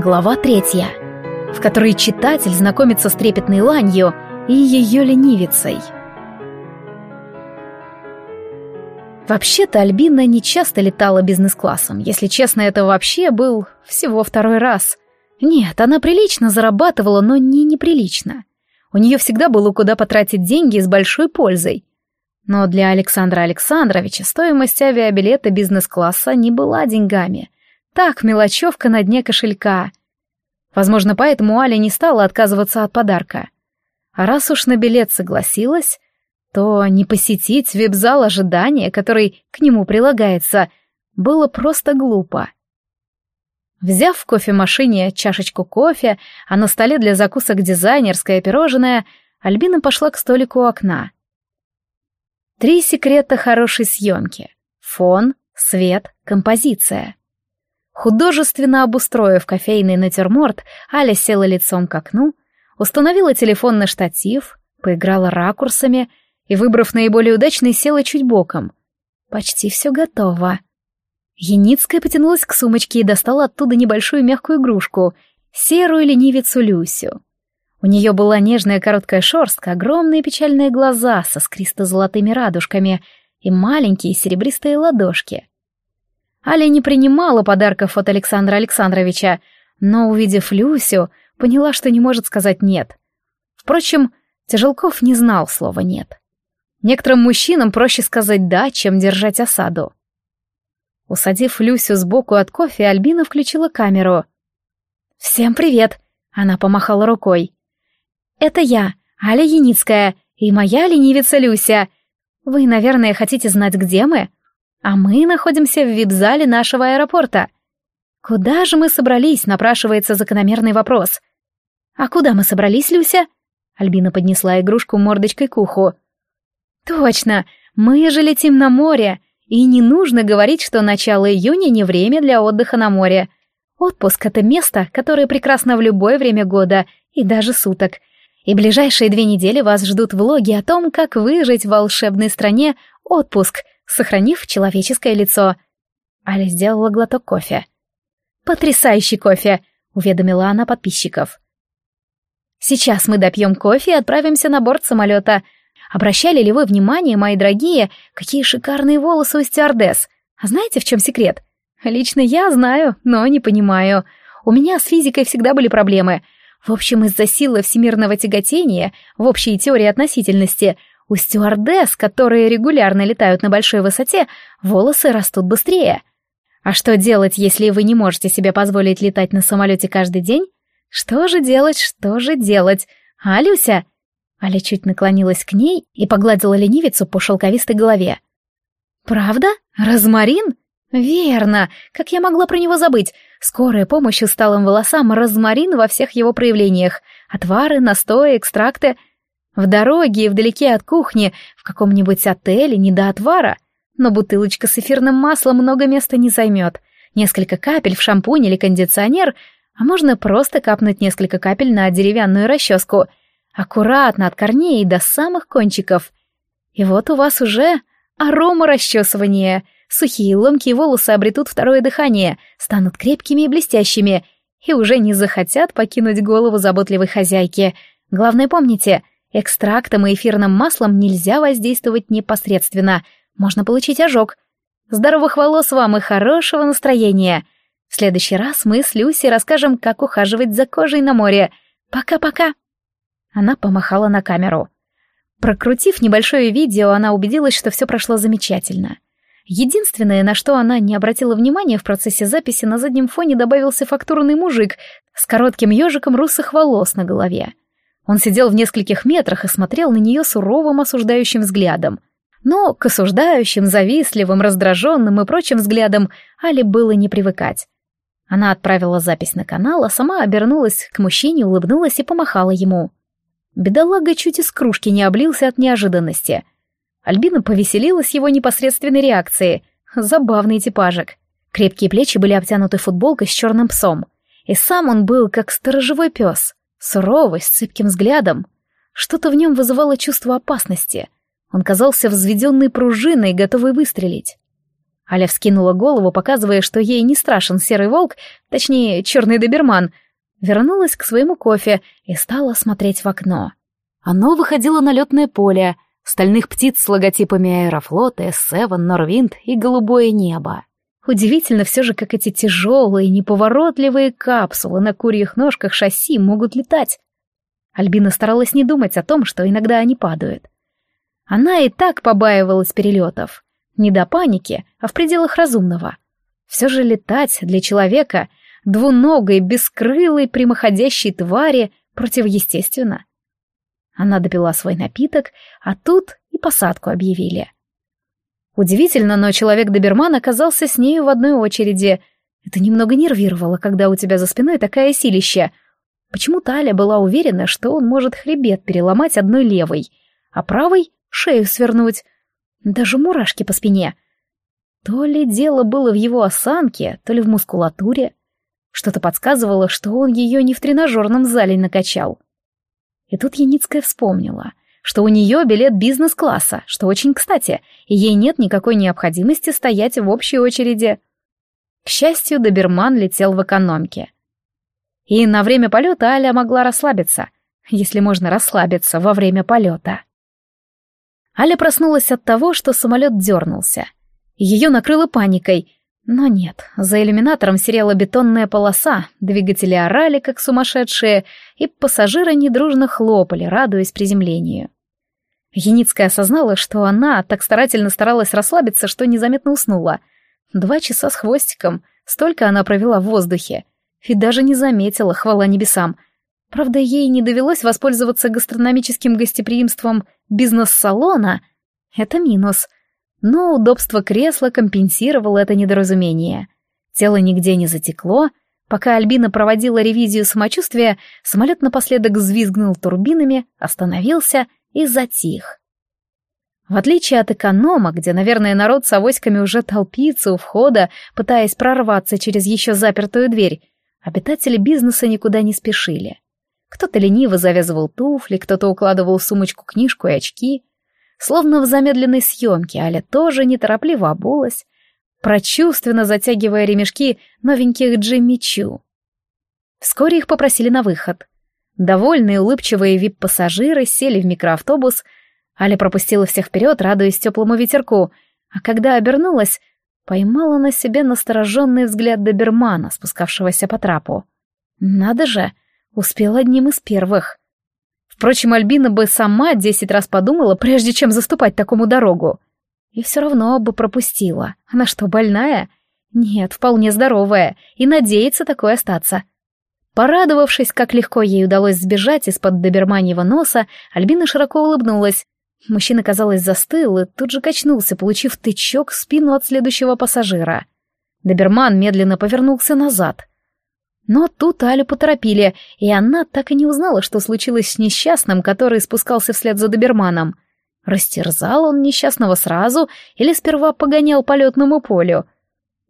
Глава третья, в которой читатель знакомится с трепетной ланью и ее ленивицей. Вообще-то Альбина не часто летала бизнес-классом. Если честно, это вообще был всего второй раз. Нет, она прилично зарабатывала, но не неприлично. У нее всегда было куда потратить деньги с большой пользой. Но для Александра Александровича стоимость авиабилета бизнес-класса не была деньгами. Так, мелочевка на дне кошелька. Возможно, поэтому Аля не стала отказываться от подарка. А раз уж на билет согласилась, то не посетить вип-зал ожидания, который к нему прилагается, было просто глупо. Взяв в кофемашине чашечку кофе, а на столе для закусок дизайнерское пирожное, Альбина пошла к столику у окна. Три секрета хорошей съемки. Фон, свет, композиция. Художественно обустроив кофейный натюрморт, Аля села лицом к окну, установила телефон на штатив, поиграла ракурсами и, выбрав наиболее удачный, села чуть боком. Почти все готово. Яницкая потянулась к сумочке и достала оттуда небольшую мягкую игрушку — серую ленивицу Люсю. У нее была нежная короткая шерстка, огромные печальные глаза со скристо-золотыми радужками и маленькие серебристые ладошки — Аля не принимала подарков от Александра Александровича, но, увидев Люсю, поняла, что не может сказать «нет». Впрочем, Тяжелков не знал слова «нет». Некоторым мужчинам проще сказать «да», чем держать осаду. Усадив Люсю сбоку от кофе, Альбина включила камеру. «Всем привет!» — она помахала рукой. «Это я, Аля Яницкая, и моя ленивица Люся. Вы, наверное, хотите знать, где мы?» А мы находимся в вип-зале нашего аэропорта. Куда же мы собрались, напрашивается закономерный вопрос. А куда мы собрались, Люся? Альбина поднесла игрушку мордочкой к уху. Точно, мы же летим на море, и не нужно говорить, что начало июня не время для отдыха на море. Отпуск — это место, которое прекрасно в любое время года и даже суток. И ближайшие две недели вас ждут влоги о том, как выжить в волшебной стране отпуск — сохранив человеческое лицо. Аля сделала глоток кофе. «Потрясающий кофе!» — уведомила она подписчиков. «Сейчас мы допьем кофе и отправимся на борт самолета. Обращали ли вы внимание, мои дорогие, какие шикарные волосы у стюардесс? А знаете, в чем секрет? Лично я знаю, но не понимаю. У меня с физикой всегда были проблемы. В общем, из-за силы всемирного тяготения в общей теории относительности — у стюардесс, которые регулярно летают на большой высоте, волосы растут быстрее. А что делать, если вы не можете себе позволить летать на самолете каждый день? Что же делать, что же делать? А, Люся? Аля чуть наклонилась к ней и погладила ленивицу по шелковистой голове. «Правда? Розмарин? Верно! Как я могла про него забыть? Скорая помощь усталым волосам, розмарин во всех его проявлениях. Отвары, настои, экстракты — в дороге и вдалеке от кухни, в каком-нибудь отеле, не до отвара. Но бутылочка с эфирным маслом много места не займет. Несколько капель в шампунь или кондиционер, а можно просто капнуть несколько капель на деревянную расческу. Аккуратно от корней до самых кончиков. И вот у вас уже арома расчесывания. Сухие ломкие волосы обретут второе дыхание, станут крепкими и блестящими, и уже не захотят покинуть голову заботливой хозяйки. Главное помните — Экстрактом и эфирным маслом нельзя воздействовать непосредственно, можно получить ожог. Здоровых волос вам и хорошего настроения. В следующий раз мы с Люси расскажем, как ухаживать за кожей на море. Пока-пока. Она помахала на камеру. Прокрутив небольшое видео, она убедилась, что все прошло замечательно. Единственное, на что она не обратила внимания в процессе записи, на заднем фоне добавился фактурный мужик с коротким ежиком русых волос на голове. Он сидел в нескольких метрах и смотрел на нее суровым осуждающим взглядом. Но к осуждающим, завистливым, раздраженным и прочим взглядам Али было не привыкать. Она отправила запись на канал, а сама обернулась к мужчине, улыбнулась и помахала ему. Бедолага чуть из кружки не облился от неожиданности. Альбина повеселилась его непосредственной реакции. Забавный типажик. Крепкие плечи были обтянуты футболкой с черным псом. И сам он был как сторожевой пес. Суровый, с цепким взглядом. Что-то в нем вызывало чувство опасности. Он казался взведенной пружиной, готовой выстрелить. Аля вскинула голову, показывая, что ей не страшен серый волк, точнее, черный доберман. Вернулась к своему кофе и стала смотреть в окно. Оно выходило на летное поле, стальных птиц с логотипами Аэрофлота, S7, Норвинд и голубое небо. Удивительно все же, как эти тяжелые, неповоротливые капсулы на курьих ножках шасси могут летать. Альбина старалась не думать о том, что иногда они падают. Она и так побаивалась перелетов. Не до паники, а в пределах разумного. Все же летать для человека, двуногой, бескрылой, прямоходящей твари, противоестественно. Она допила свой напиток, а тут и посадку объявили. Удивительно, но человек-доберман оказался с нею в одной очереди. Это немного нервировало, когда у тебя за спиной такая силища. Почему-то Аля была уверена, что он может хребет переломать одной левой, а правой — шею свернуть. Даже мурашки по спине. То ли дело было в его осанке, то ли в мускулатуре. Что-то подсказывало, что он ее не в тренажерном зале накачал. И тут Яницкая вспомнила, что у нее билет бизнес-класса, что очень кстати, и ей нет никакой необходимости стоять в общей очереди. К счастью, доберман летел в экономке. И на время полета Аля могла расслабиться, если можно расслабиться во время полета. Аля проснулась от того, что самолет дернулся. Ее накрыло паникой. Но нет, за иллюминатором серела бетонная полоса, двигатели орали, как сумасшедшие, и пассажиры недружно хлопали, радуясь приземлению. Яницкая осознала, что она так старательно старалась расслабиться, что незаметно уснула. Два часа с хвостиком, столько она провела в воздухе. И даже не заметила, хвала небесам — Правда, ей не довелось воспользоваться гастрономическим гостеприимством бизнес-салона. Это минус. Но удобство кресла компенсировало это недоразумение. Тело нигде не затекло. Пока Альбина проводила ревизию самочувствия, самолет напоследок взвизгнул турбинами, остановился и затих. В отличие от эконома, где, наверное, народ с авоськами уже толпится у входа, пытаясь прорваться через еще запертую дверь, обитатели бизнеса никуда не спешили. Кто-то лениво завязывал туфли, кто-то укладывал в сумочку книжку и очки. Словно в замедленной съемке Аля тоже неторопливо обулась, прочувственно затягивая ремешки новеньких Джимми Чу. Вскоре их попросили на выход. Довольные, улыбчивые вип-пассажиры сели в микроавтобус. Аля пропустила всех вперед, радуясь теплому ветерку, а когда обернулась, поймала на себе настороженный взгляд добермана, спускавшегося по трапу. «Надо же!» Успел одним из первых. Впрочем, Альбина бы сама десять раз подумала, прежде чем заступать такому дорогу. И все равно бы пропустила. Она что, больная? Нет, вполне здоровая, и надеется такой остаться. Порадовавшись, как легко ей удалось сбежать из-под доберманьего носа, Альбина широко улыбнулась. Мужчина, казалось, застыл и тут же качнулся, получив тычок в спину от следующего пассажира. Доберман медленно повернулся назад. Но тут Алю поторопили, и она так и не узнала, что случилось с несчастным, который спускался вслед за доберманом. Растерзал он несчастного сразу или сперва погонял по летному полю?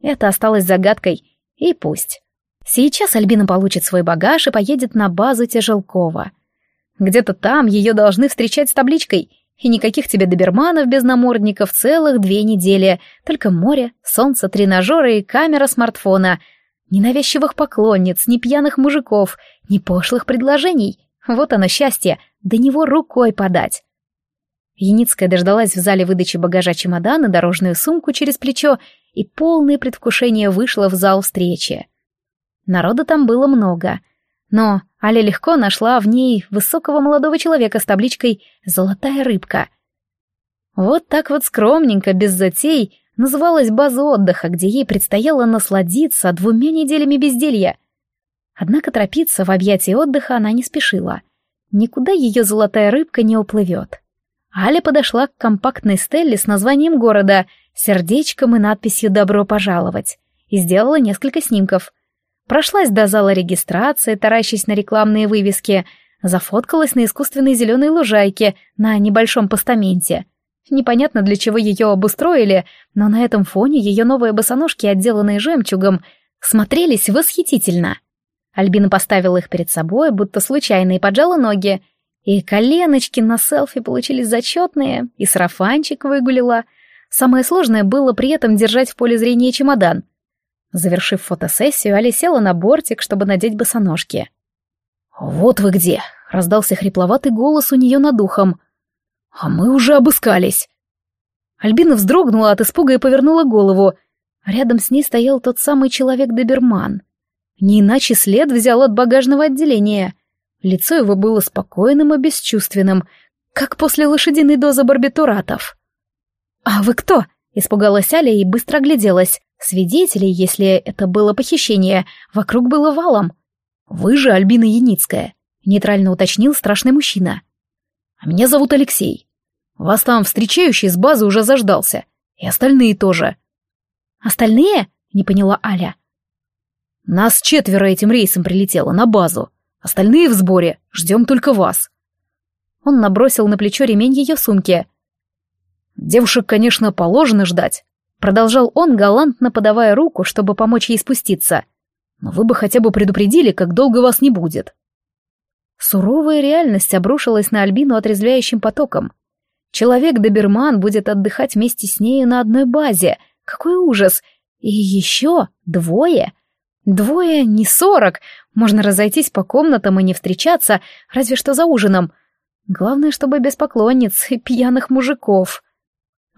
Это осталось загадкой, и пусть. Сейчас Альбина получит свой багаж и поедет на базу Тяжелкова. Где-то там ее должны встречать с табличкой и никаких тебе доберманов без намордников целых две недели, только море, солнце, тренажеры и камера смартфона — ни навязчивых поклонниц, ни пьяных мужиков, ни пошлых предложений. Вот оно счастье, до него рукой подать. Яницкая дождалась в зале выдачи багажа чемодана, дорожную сумку через плечо и полное предвкушение вышла в зал встречи. Народа там было много, но Аля легко нашла в ней высокого молодого человека с табличкой «Золотая рыбка». Вот так вот скромненько, без затей, называлась база отдыха, где ей предстояло насладиться двумя неделями безделья. Однако торопиться в объятии отдыха она не спешила. Никуда ее золотая рыбка не уплывет. Аля подошла к компактной стелле с названием города, сердечком и надписью «Добро пожаловать» и сделала несколько снимков. Прошлась до зала регистрации, таращась на рекламные вывески, зафоткалась на искусственной зеленой лужайке на небольшом постаменте — Непонятно, для чего ее обустроили, но на этом фоне ее новые босоножки, отделанные жемчугом, смотрелись восхитительно. Альбина поставила их перед собой, будто случайно, и поджала ноги. И коленочки на селфи получились зачетные, и сарафанчик выгулила. Самое сложное было при этом держать в поле зрения чемодан. Завершив фотосессию, Али села на бортик, чтобы надеть босоножки. «Вот вы где!» — раздался хрипловатый голос у нее над ухом. «А мы уже обыскались!» Альбина вздрогнула от испуга и повернула голову. Рядом с ней стоял тот самый человек-доберман. Не иначе след взял от багажного отделения. Лицо его было спокойным и бесчувственным, как после лошадиной дозы барбитуратов. «А вы кто?» — испугалась Аля и быстро огляделась. Свидетелей, если это было похищение, вокруг было валом. «Вы же Альбина Яницкая», — нейтрально уточнил страшный мужчина. «А меня зовут Алексей. Вас там встречающий с базы уже заждался. И остальные тоже». «Остальные?» — не поняла Аля. «Нас четверо этим рейсом прилетело на базу. Остальные в сборе. Ждем только вас». Он набросил на плечо ремень ее сумки. «Девушек, конечно, положено ждать», — продолжал он, галантно подавая руку, чтобы помочь ей спуститься. «Но вы бы хотя бы предупредили, как долго вас не будет». Суровая реальность обрушилась на Альбину отрезвляющим потоком. Человек-доберман будет отдыхать вместе с нею на одной базе. Какой ужас! И еще двое. Двое, не сорок. Можно разойтись по комнатам и не встречаться, разве что за ужином. Главное, чтобы без поклонниц и пьяных мужиков.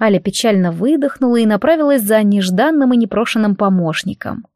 Аля печально выдохнула и направилась за нежданным и непрошенным помощником.